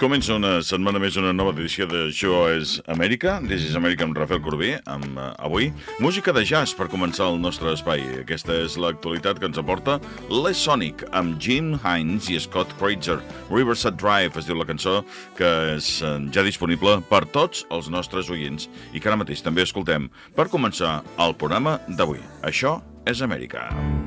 Comença una setmana més una nova edició de Això és Amèrica. This is America amb Rafael Corbí, amb uh, avui música de jazz per començar el nostre espai. Aquesta és l'actualitat que ens aporta Les Sonic amb Jim Hines i Scott Kreitzer. Riverside Drive es diu la cançó que és uh, ja disponible per tots els nostres oients i que ara mateix també escoltem per començar el programa d'avui. Això és Amèrica. Amèrica.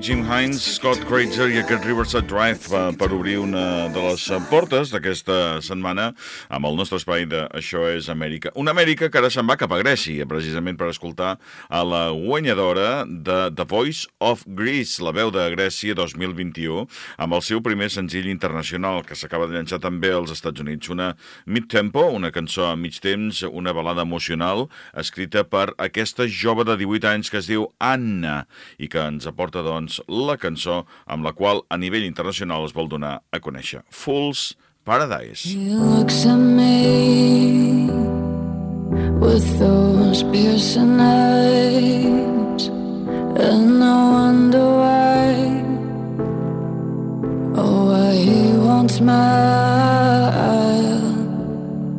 Jim Hines, Scott Kreitzer i aquest Riverside Drive per, per obrir una de les portes d'aquesta setmana amb el nostre espai de Això és Amèrica. Una Amèrica que ara se'n va cap a Grècia, precisament per escoltar a la guanyadora de The Voice of Greece, la veu de Grècia 2021, amb el seu primer senzill internacional que s'acaba de llançar també als Estats Units. Una mid-tempo, una cançó a mig temps, una balada emocional escrita per aquesta jove de 18 anys que es diu Anna i que ens aporta escolta, doncs, la cançó amb la qual a nivell internacional es vol donar a conèixer. Fool's Paradise. He looks at me with those piercing eyes and I wonder why Oh, why he won't smile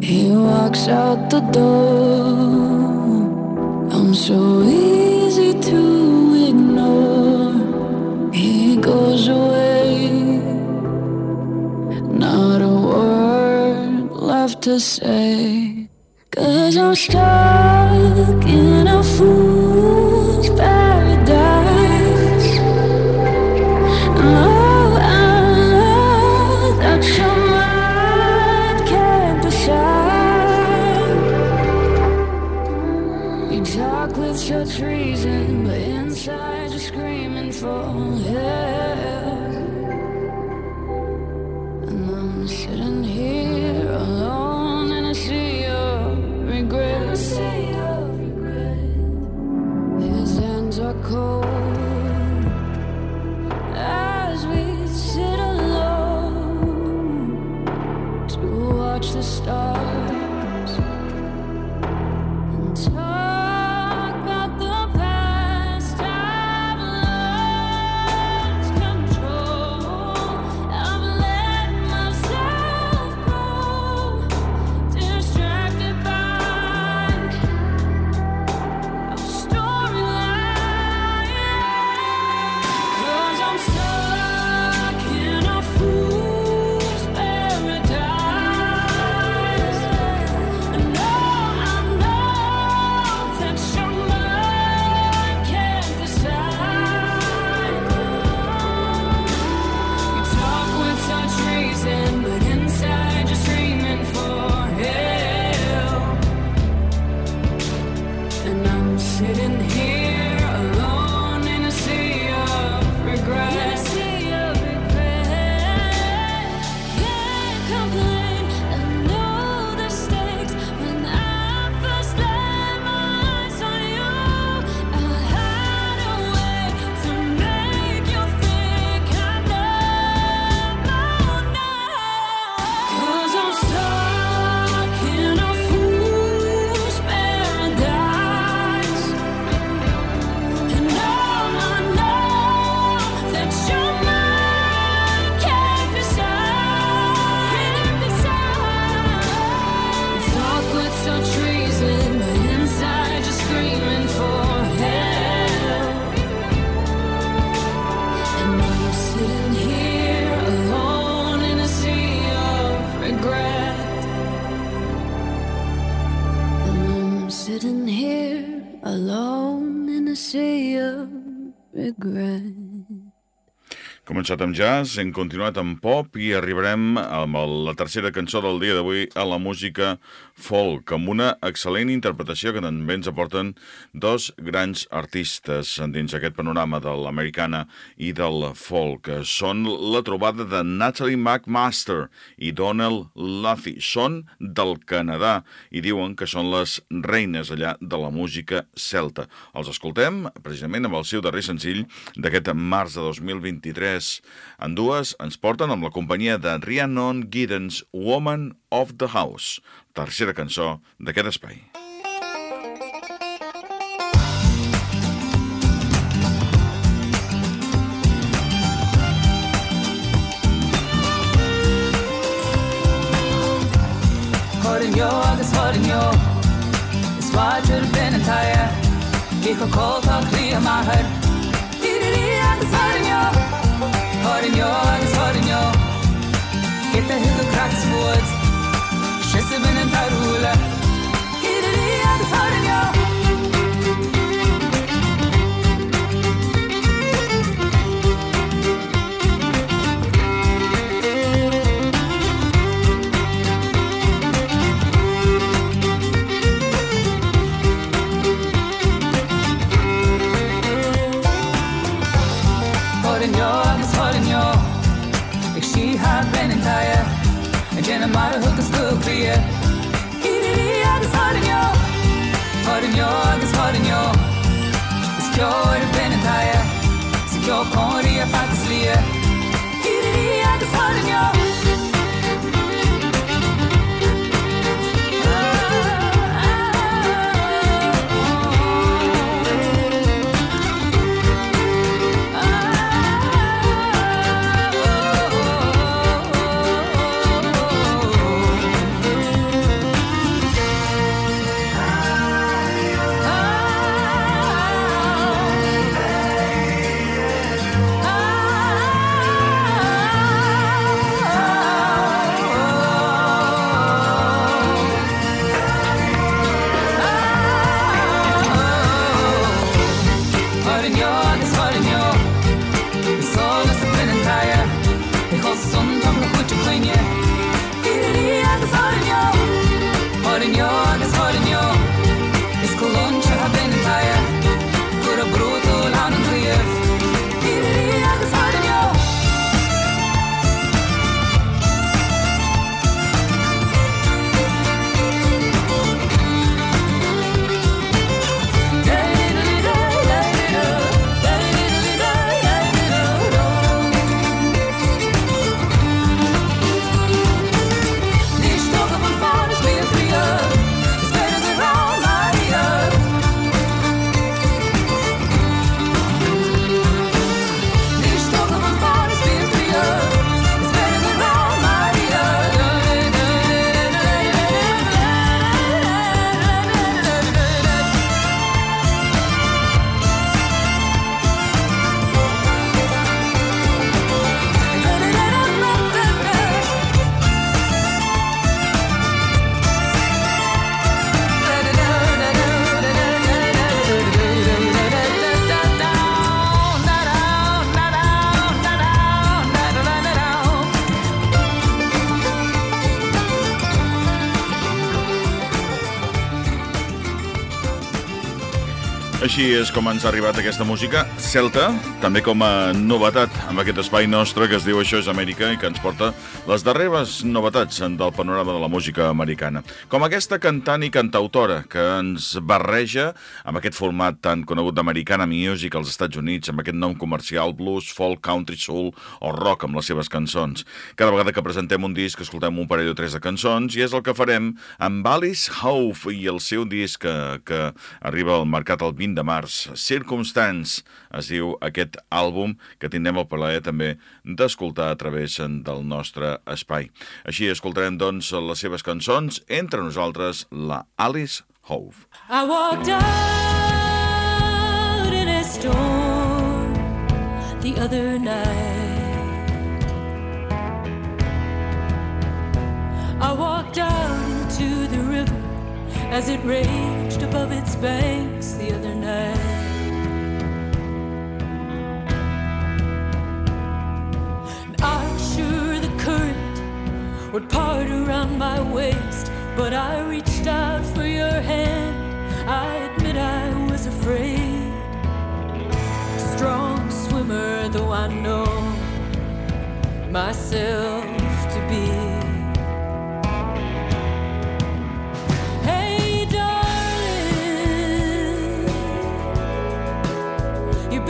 He walks out the door I'm so easy to goes away. Not a word left to say. Cause I'm stuck in a fool's paradise. Oh, començat amb jazz, hem continuat amb pop i arribarem amb la tercera cançó del dia d'avui a la música folk, amb una excel·lent interpretació que també ens aporten dos grans artistes dins aquest panorama de l'americana i del folk. Són la trobada de Natalie McMaster i Donald Luffy. Són del Canadà i diuen que són les reines allà de la música celta. Els escoltem precisament amb el seu darrer senzill d'aquest març de 2023 en dues ens porten amb la companyia de Rhiannon Giddens, Woman of the House, tercera cançó d'aquest espai. Holding you, agus holding you Is what should have been có cố thọ clear my heart hörde jag, visst the jag Heter hud och kraxvård in benen tar rulle Hyrde har hookers gubbie. Kiddies har den jag, har den jag, har den jag. Så kör du pennetäje, så jag Així és com ens ha arribat aquesta música celta, també com a novetat amb aquest espai nostre que es diu Això és Amèrica i que ens porta les darreres novetats del panorama de la música americana. Com aquesta cantant i cantautora que ens barreja amb aquest format tan conegut d'Americana Music als Estats Units, amb aquest nom comercial, blues, folk, country, soul o rock amb les seves cançons. Cada vegada que presentem un disc escoltem un parell o tres de cançons i és el que farem amb Alice Howe i el seu disc que, que arriba al mercat el 20 20 de març. Circumstance es diu aquest àlbum que tindrem el plaer també d'escoltar a través del nostre espai. Així escoltarem, doncs, les seves cançons, entre nosaltres, la Alice Hove. I walked out in a storm the other night I walked out into the river as it raged above its banks the other night. And I'm sure the current would part around my waist, but I reached out for your hand. I admit I was afraid. Strong swimmer, though I know myself to be.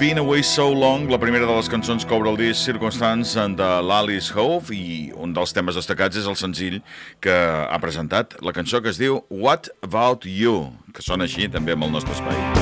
Been Away So Long, la primera de les cançons que obre el disc Circumstance de l'Alice Hove i un dels temes destacats és el senzill que ha presentat, la cançó que es diu What About You, que sona així també amb el nostre espai.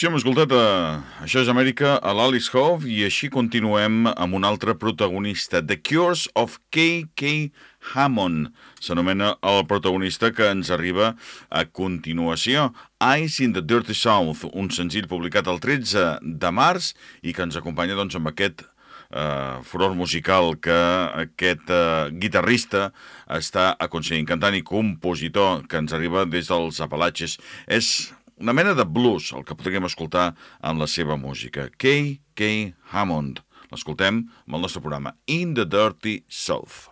Així hem escoltat, eh, això és Amèrica, a l'Alice Hove, i així continuem amb un altre protagonista, The Cures of K.K. Hammond. S'anomena el protagonista que ens arriba a continuació, Eyes in the Dirty South, un senzill publicat el 13 de març i que ens acompanya doncs, amb aquest eh, furor musical que aquest eh, guitarrista està aconseguint, cantant i compositor que ens arriba des dels Apalatges. És una mena de blues, el que podríem escoltar en la seva música. K.K. Hammond. L'escoltem amb el nostre programa In the Dirty South.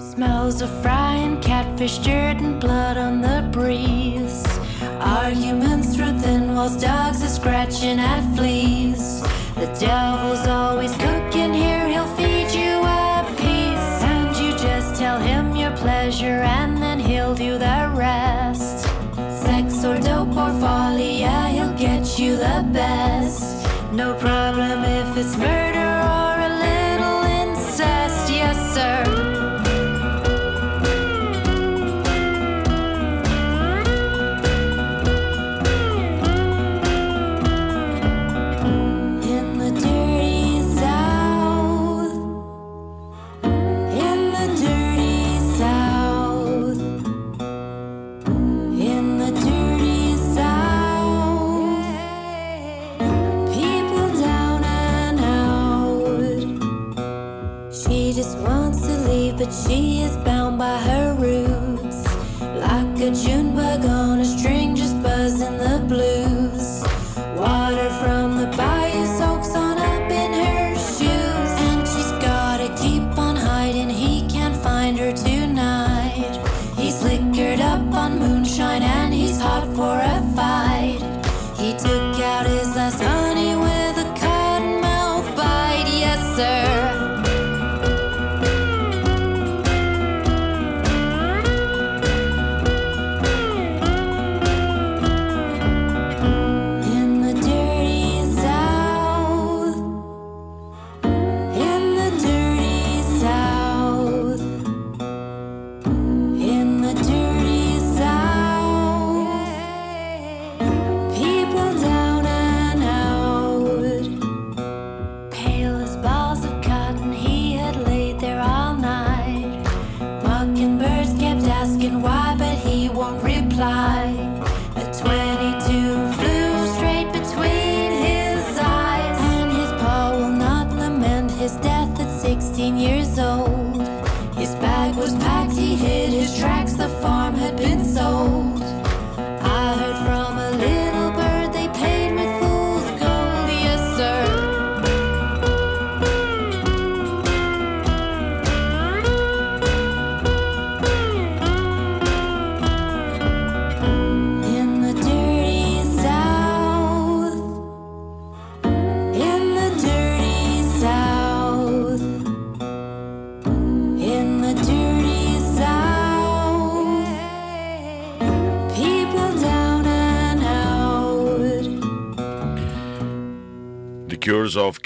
Smells of catfish, dirt, and blood on the breeze. Arguments through thin walls, dogs are scratching at fleas. The devil's always cooking here, he'll feed you a piece. And you just tell him your pleasure, and then he'll do the rest. Sex or dope or folly, yeah, he'll get you the best. No problem if it's murder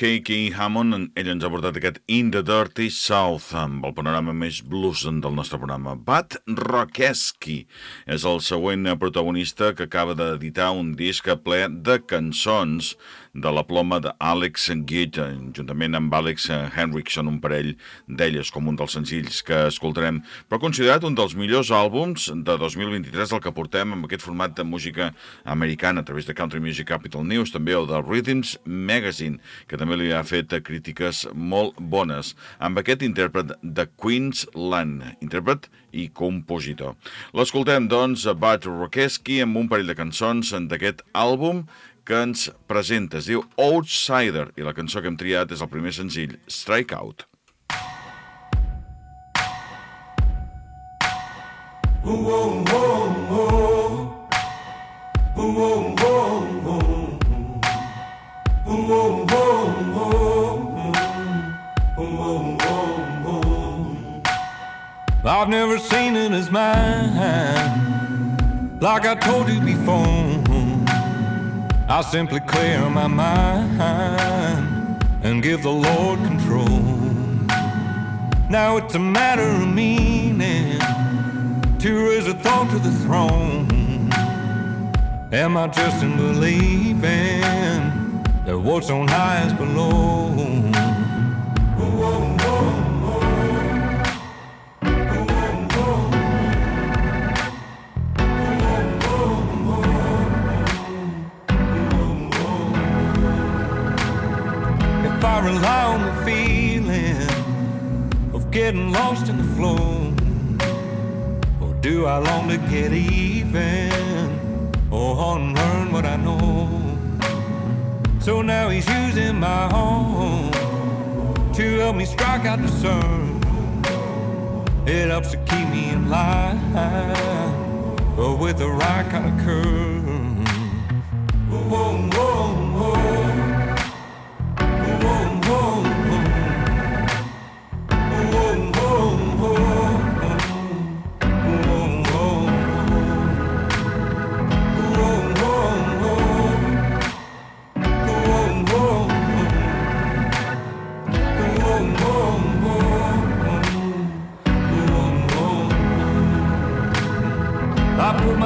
K.K. Hammond, ell ens ha portat aquest In the Dirty South, amb el panorama més blues del nostre programa. Bat Rokeski és el següent protagonista que acaba d'editar un disc ple de cançons de la ploma d'Alex Gitt, juntament amb Alex Henriksen, un parell d'elles, com un dels senzills que escoltarem, però considerat un dels millors àlbums de 2023 del que portem amb aquest format de música americana a través de Country Music Capital News, també el de Rhythms Magazine, que també li ha fet crítiques molt bones, amb aquest intèrpret de Queensland, intèrpret i compositor. L'escoltem, doncs, Bud Rokeski amb un parell de cançons d'aquest àlbum que ens presenta. Es diu Outsider i la cançó que hem triat és el primer senzill, Strike Out. I've never seen it as mine. Like I told you before, I simply clear my mind and give the Lord control. Now it's a matter of meaning to raise a thought to the throne. Am I just in believing that what's on high is below? I rely on the feeling of getting lost in the flow, or do I long to get even oh, or unlearn what I know? So now he's using my home to help me strike out the sun. It helps to keep me in line, but with the right kind of curve. Whoa, whoa, whoa.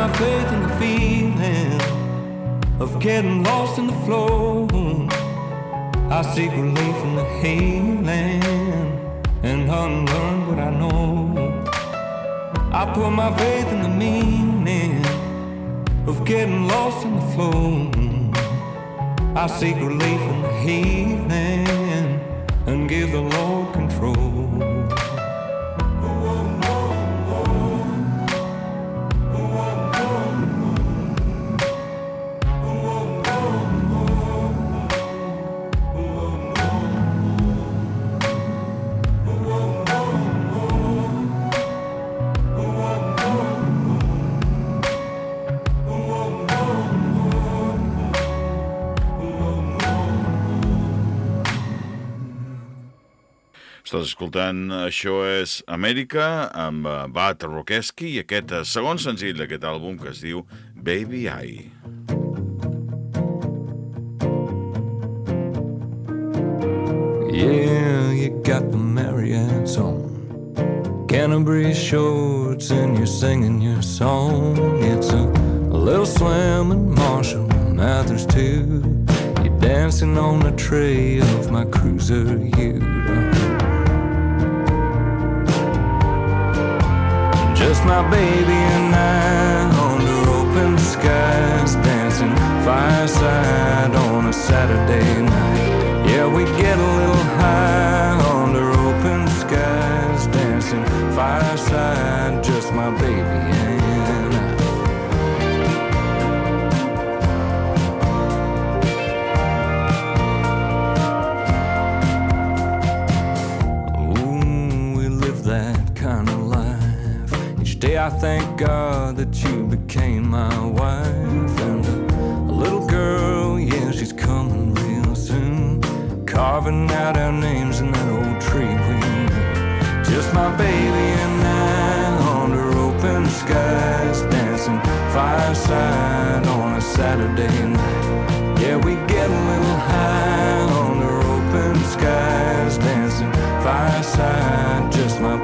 My faith in the feeling of getting lost in the flow. I seek relief from the healing and unlearn what I know. I put my faith in the meaning of getting lost in the flow. I seek relief from the healing and give the Lord escoltant Això és Amèrica amb eh, Bat Rokeski i aquest eh, segon senzill d'aquest àlbum que es diu Baby I. Yeah, you got the Marriott's on. Canterbury shorts and you're singing your song. It's a, little slam and Marshall Mathers too. You're dancing on the tray of my cruiser Ute. Just my baby and I under open skies, dancing fireside on a Saturday night. Yeah, we get a little high under open skies, dancing fireside, just my baby thank God that you became my wife. And a, little girl, yeah, she's coming real soon. Carving out our names in that old tree we knew. Just my baby and I under open skies, dancing fireside on a Saturday night. Yeah, we get a little high under open skies, dancing fireside, just my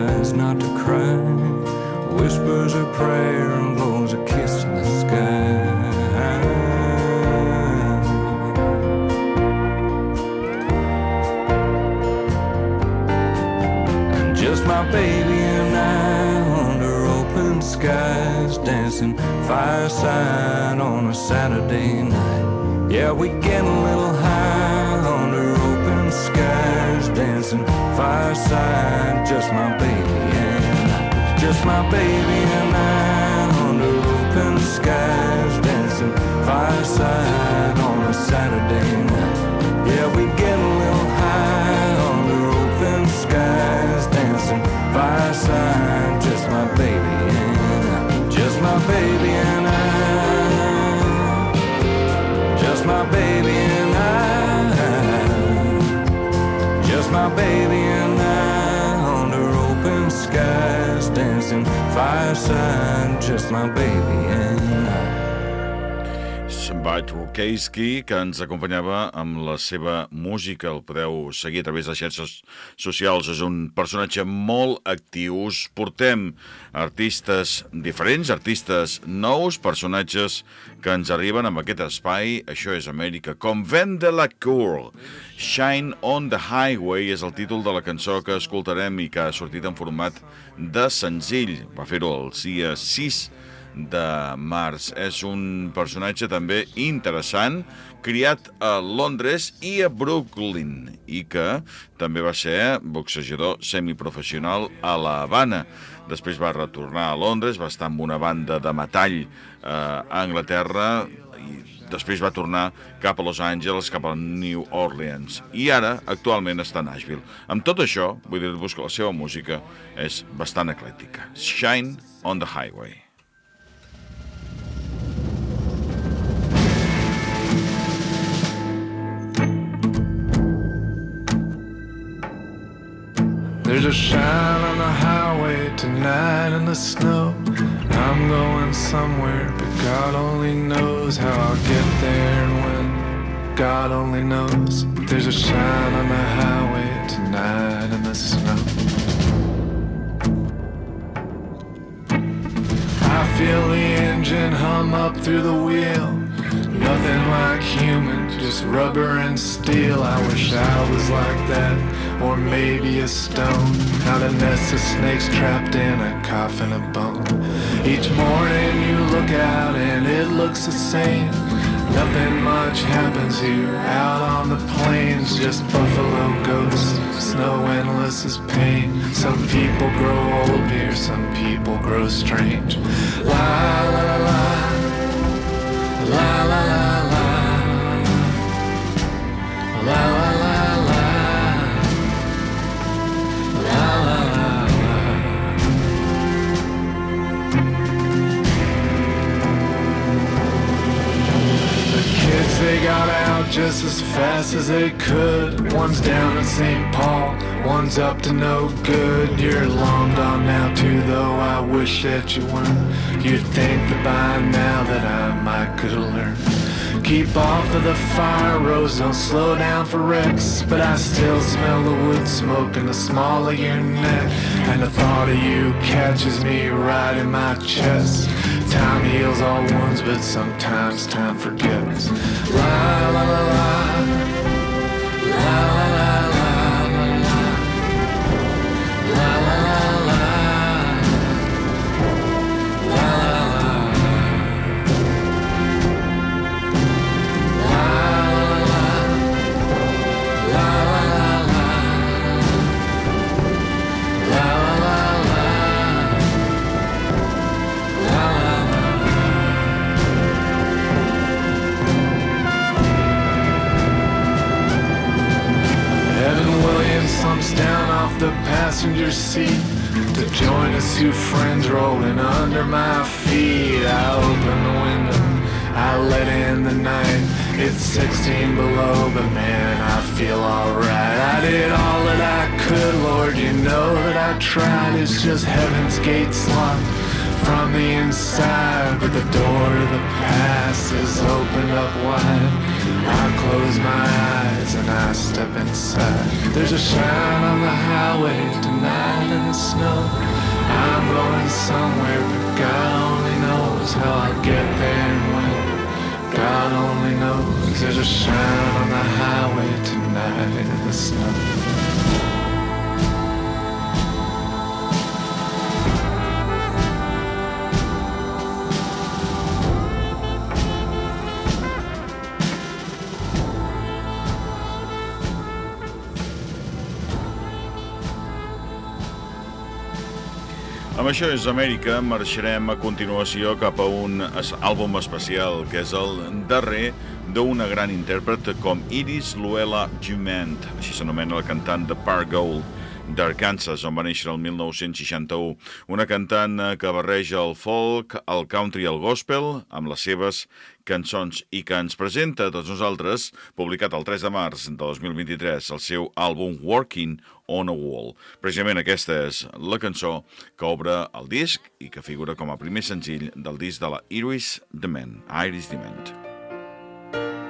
tries not to cry, whispers a prayer and blows a kiss to the sky. And just my baby and I under open skies, dancing fireside on a Saturday night. Yeah, we get a little high under open skies, dancing fireside. Just my baby and I, just my baby and I under open skies, dancing fireside on a Saturday night. Yeah, we get a little high under open skies, dancing fireside. Just my baby and I, just my baby and I, just my baby baby and I under open skies, dancing fireside. Just my baby. Bart Rukeyski, que ens acompanyava amb la seva música. El podeu seguir a través de xarxes socials. És un personatge molt actiu. Us portem artistes diferents, artistes nous, personatges que ens arriben amb aquest espai. Això és Amèrica. Com Ven de la Cour. Shine on the Highway és el títol de la cançó que escoltarem i que ha sortit en format de senzill. Va fer-ho el dia 6 de març. És un personatge també interessant, criat a Londres i a Brooklyn, i que també va ser boxejador semiprofessional a la Habana. Després va retornar a Londres, va estar amb una banda de metall eh, a Anglaterra, i després va tornar cap a Los Angeles, cap a New Orleans. I ara, actualment, està a Nashville. Amb tot això, vull dir-vos que la seva música és bastant eclèctica. Shine on the Highway. There's a shine on the highway tonight in the snow. I'm going somewhere, but God only knows how I'll get there and when. God only knows. There's a shine on the highway tonight in the snow. I feel the engine hum up through the wheel. nothing like human, just rubber and steel. I wish I was like that, or maybe a stone. Not a nest of snakes trapped in a coffin of bone. Each morning you look out and it looks the same. Nothing much happens here out on the plains, just buffalo ghosts. Snow endless as pain. Some people grow old here, some people grow strange. La. La la la la. Got out just as fast as they could. One's down in St. Paul, one's up to no good. You're long gone now, too, though I wish that you weren't. You'd think that by now that I might could learned. Keep off of the fire roads, don't slow down for wrecks. But I still smell the wood smoke in the small of your neck. And the thought of you catches me right in my chest. Time heals all wounds, but sometimes time forgets. La la la la. It's just heaven's gates locked from the inside, but the door to the past is opened up wide. I close my eyes and I step inside. There's a shine on the highway tonight in the snow. I'm going somewhere, but God only knows how I'll get there and when. God only knows there's a shine on the highway tonight in the snow. Amb això és Amèrica, marxarem a continuació cap a un àlbum especial, que és el darrer d'una gran intèrpret com Iris Luella Jument, així s'anomena la cantant de Park Gold, d'Arkansas, on va néixer el 1961. Una cantant que barreja el folk, el country i el gospel amb les seves cançons i que ens presenta a tots nosaltres, publicat el 3 de març de 2023, el seu àlbum Working on a Wall. Precisament aquesta és la cançó que obre el disc i que figura com a primer senzill del disc de la Iris Dement. Iris Dement. I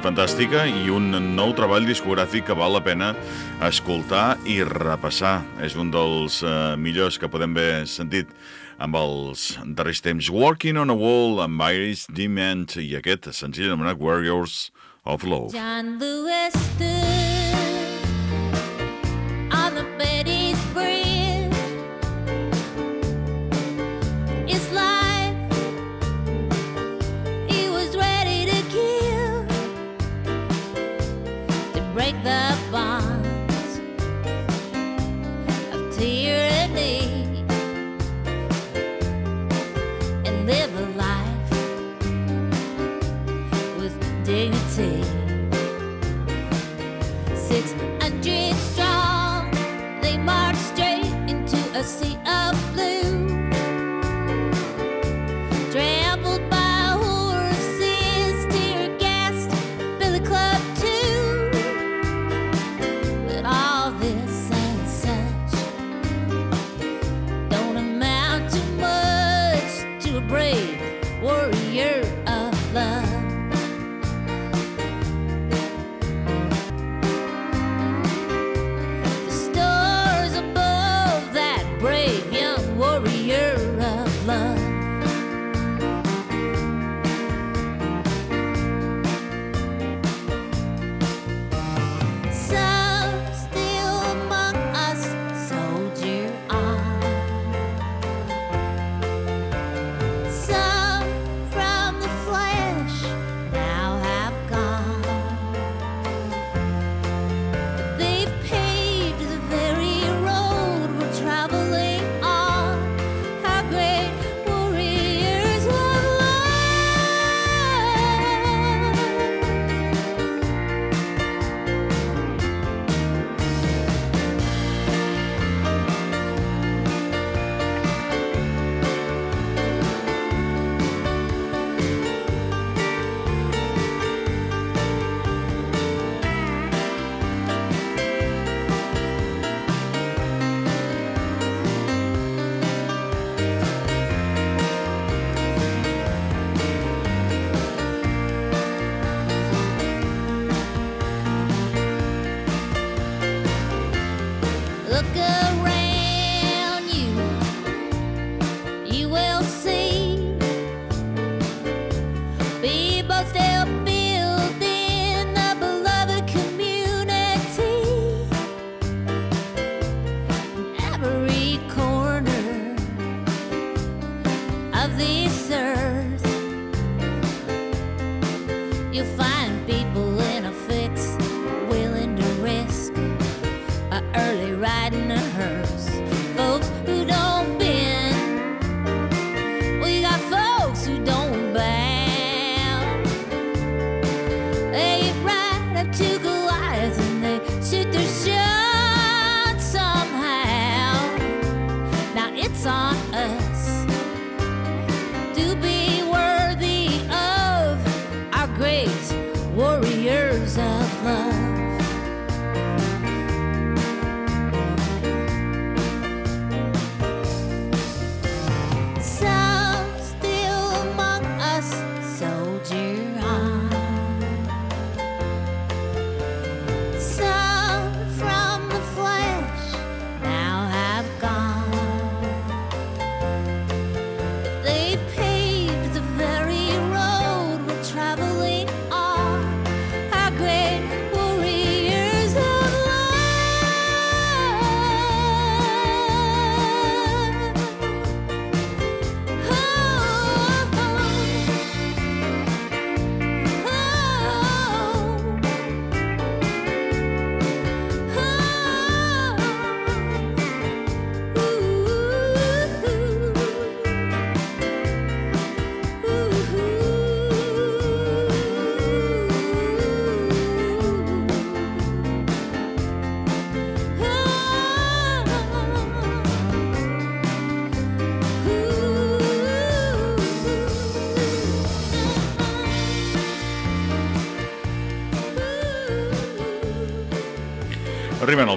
fantàstica i un nou treball discogràfic que val la pena escoltar i repassar. És un dels eh, millors que podem haver sentit amb els darrers temps. Working on a Wall amb Iris Dement i aquest senzill anomenat Warriors of Love. John Lewis stood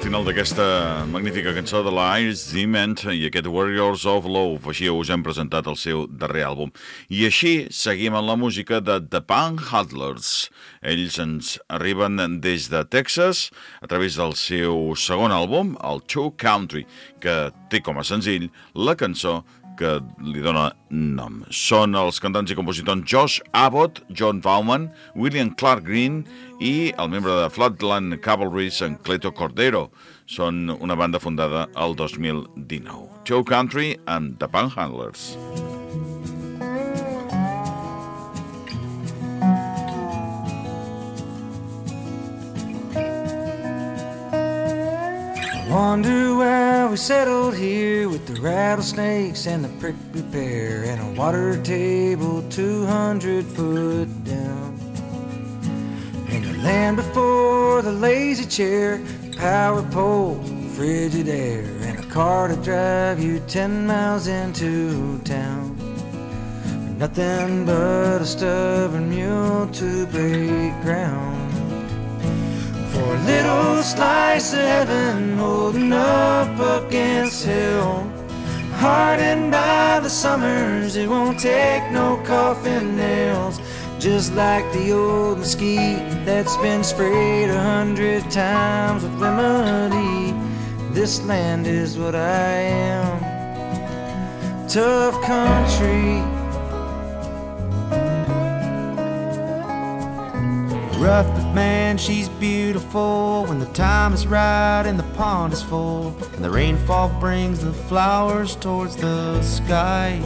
final d'aquesta magnífica cançó de la Iris Dement i aquest Warriors of Love. Així us hem presentat el seu darrer àlbum. I així seguim amb la música de The Punk Huddlers. Ells ens arriben des de Texas a través del seu segon àlbum, el Two Country, que té com a senzill la cançó que li dona nom. Són els cantants i compositors Josh Abbott, John Bauman, William Clark Green i el membre de Flatland Cavalry, en Cleto Cordero. Són una banda fundada el 2019. Joe Country and The Panhandlers. Wonder where we settled here with the rattlesnakes and the prickly pear and a water table 200 foot down. And the land before the lazy chair, power pole, frigid air, and a car to drive you 10 miles into town. Nothing but a stubborn mule to break ground. A little slice of heaven holding up against hell. Hardened by the summers, it won't take no coffin nails. Just like the old mesquite that's been sprayed a hundred times with remedy. This land is what I am. Tough country. Rough but man, she's beautiful when the time is right and the pond is full and the rainfall brings the flowers towards the sky.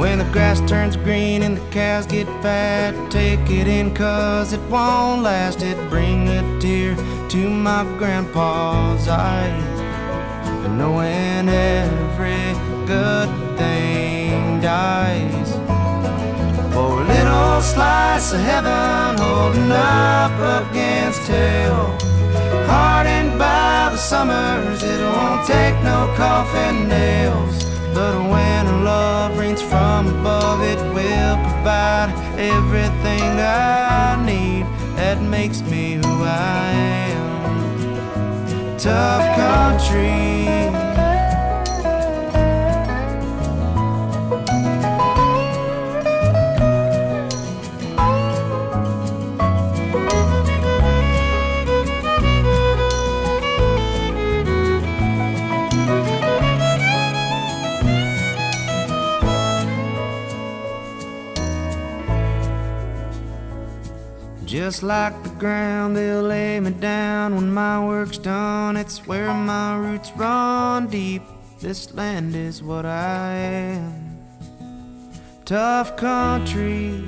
When the grass turns green and the cows get fat, take it in cause it won't last. It bring a tear to my grandpa's eye. Knowing every good thing dies. For a little slice of heaven holding up against hell. Hardened by the summers, it won't take no coffin nails. But when a love rains from above, it will provide everything I need that makes me who I am. Tough country. Just like the ground, they'll lay me down when my work's done. It's where my roots run deep. This land is what I am. Tough country.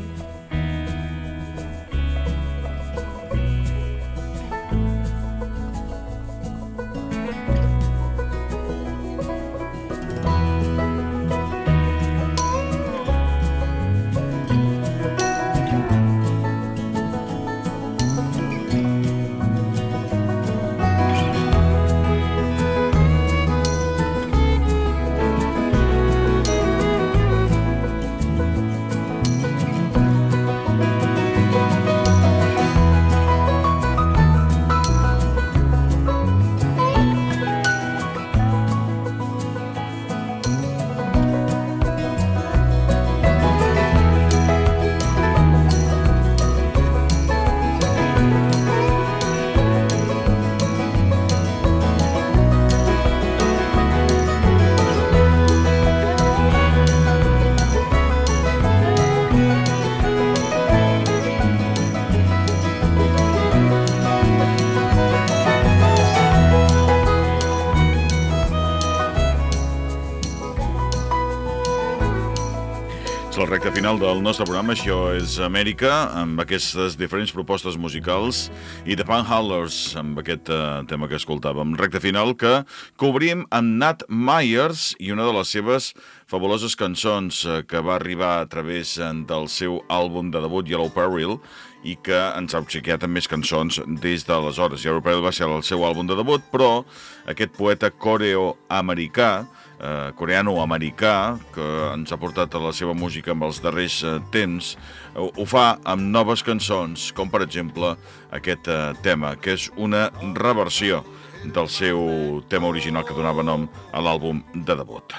Final del nostre programa, això és Amèrica, amb aquestes diferents propostes musicals i The Panhandlers, amb aquest uh, tema que escoltàvem. Recta final que cobrim amb Nat Myers i una de les seves fabuloses cançons uh, que va arribar a través uh, del seu àlbum de debut Yellow Peril i que ens ha obsequiat amb més cançons des d'aleshores. Yellow Peril va ser el seu àlbum de debut, però aquest poeta coreoamericà temps eh, coreano o americà que ens ha portat a la seva música amb els darrers eh, temps, ho, ho fa amb noves cançons, com per exemple aquest eh, tema, que és una reversió del seu tema original que donava nom a l'àlbum de debut.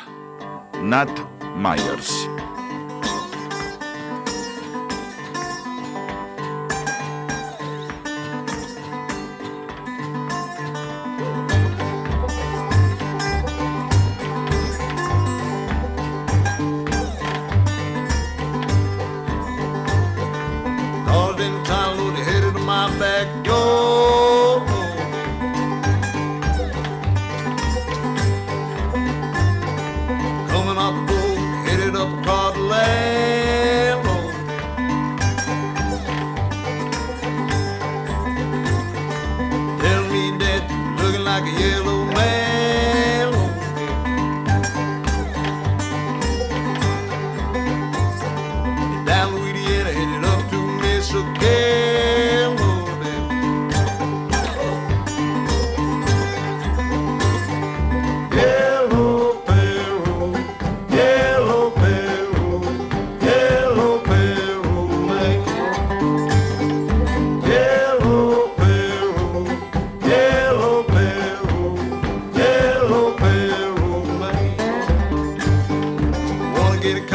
Nat Myers. Nat Myers. get a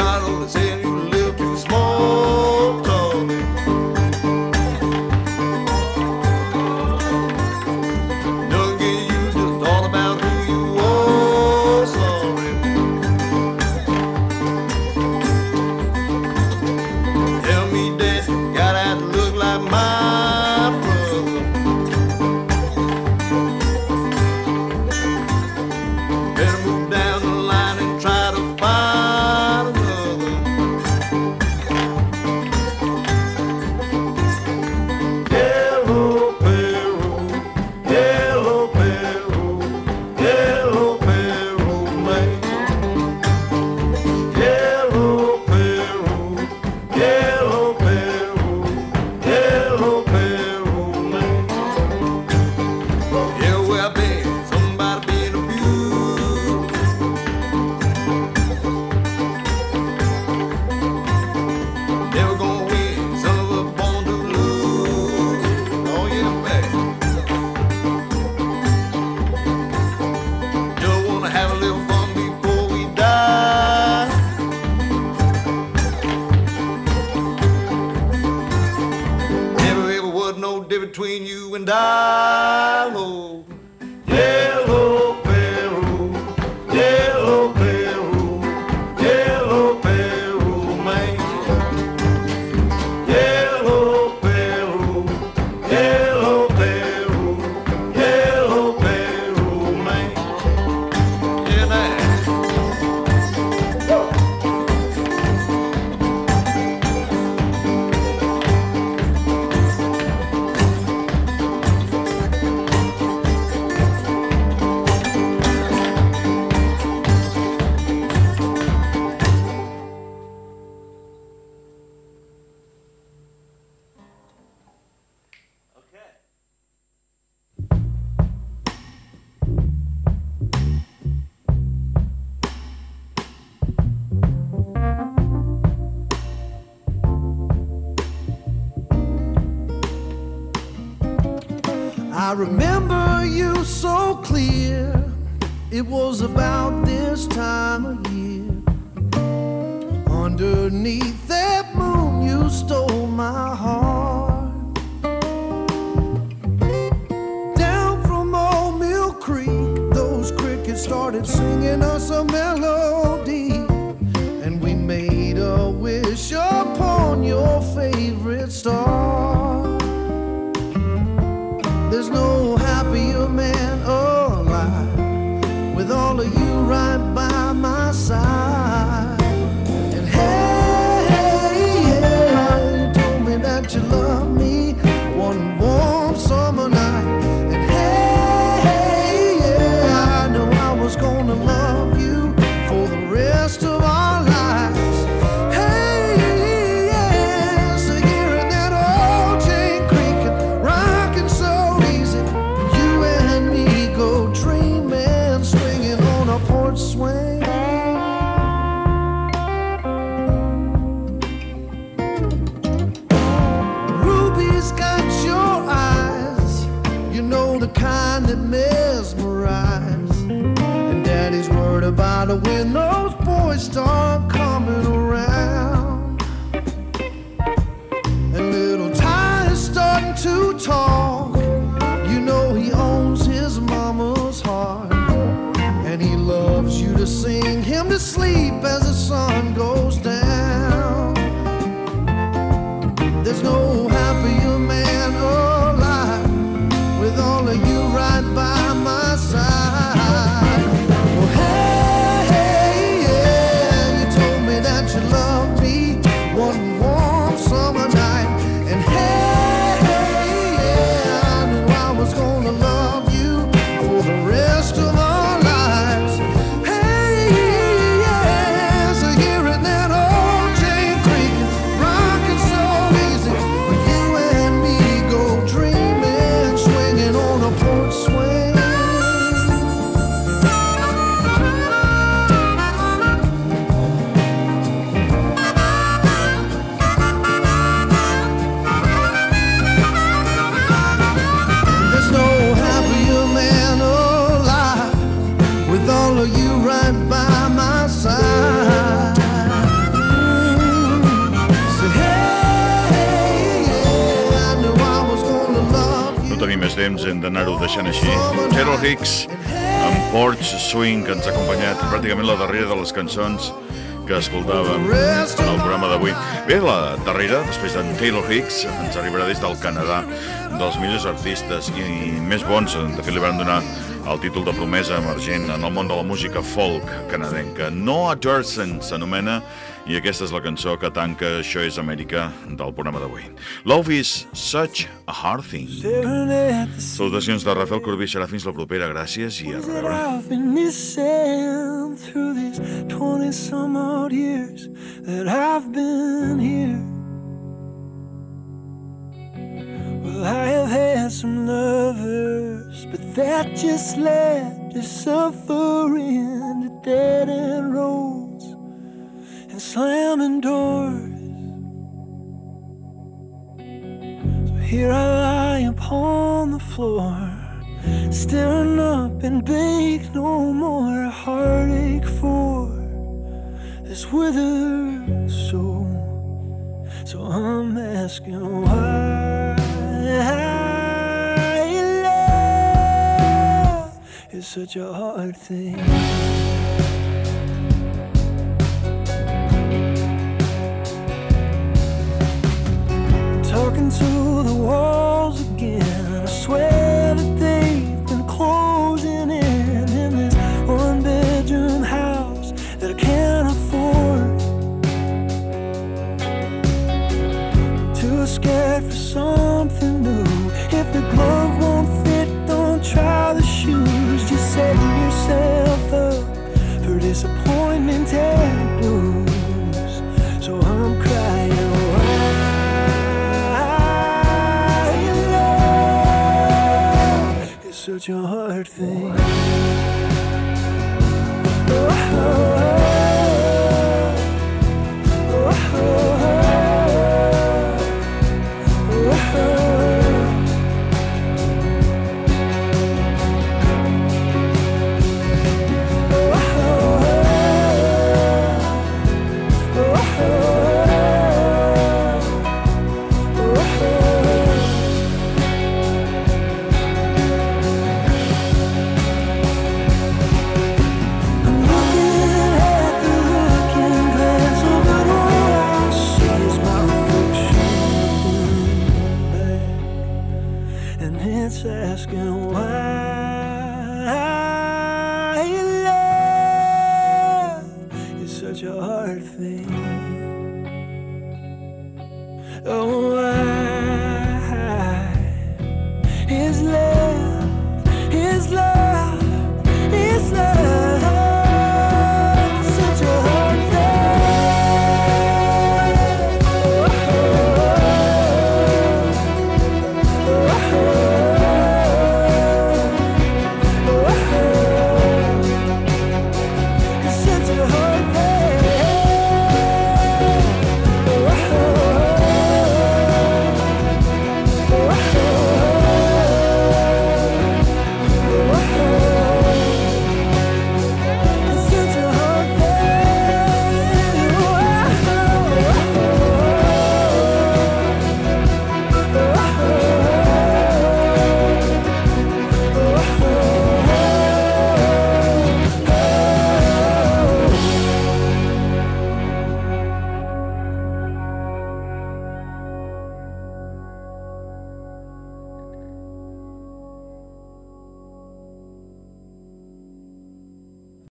I remember you so clear. It was about this time of year. Underneath that moon, you stole my heart. Down from Old Mill Creek, those crickets started singing us a melody. mesmerized. And daddy's worried about it when those boys start d'anar-ho deixant així. Taylor Hicks amb Porch Swing, que ens ha acompanyat pràcticament la darrera de les cançons que escoltàvem en el programa d'avui. Bé, la darrera, després d'en Taylor Hicks, ens arribarà des del Canadà, dels millors artistes i més bons. De fet, li van donar el títol de promesa emergent en el món de la música folk canadenca. Noah Jerson s'anomena i aquesta és la cançó que tanca Això és Amèrica del programa d'avui. Love is such a hard thing. Salutacions de Rafael Corbí, serà fins la propera. Gràcies i a that reveure. I've been missing through these 20 some odd years that I've been here. Well, I have had some lovers, but that just led to suffering, to dead end roads and slamming doors. So here I lie upon the floor staring up and beg no more heartache for this withered soul. So I'm asking why is such a hard thing. Talking to the walls again. I swear such a hard thing. And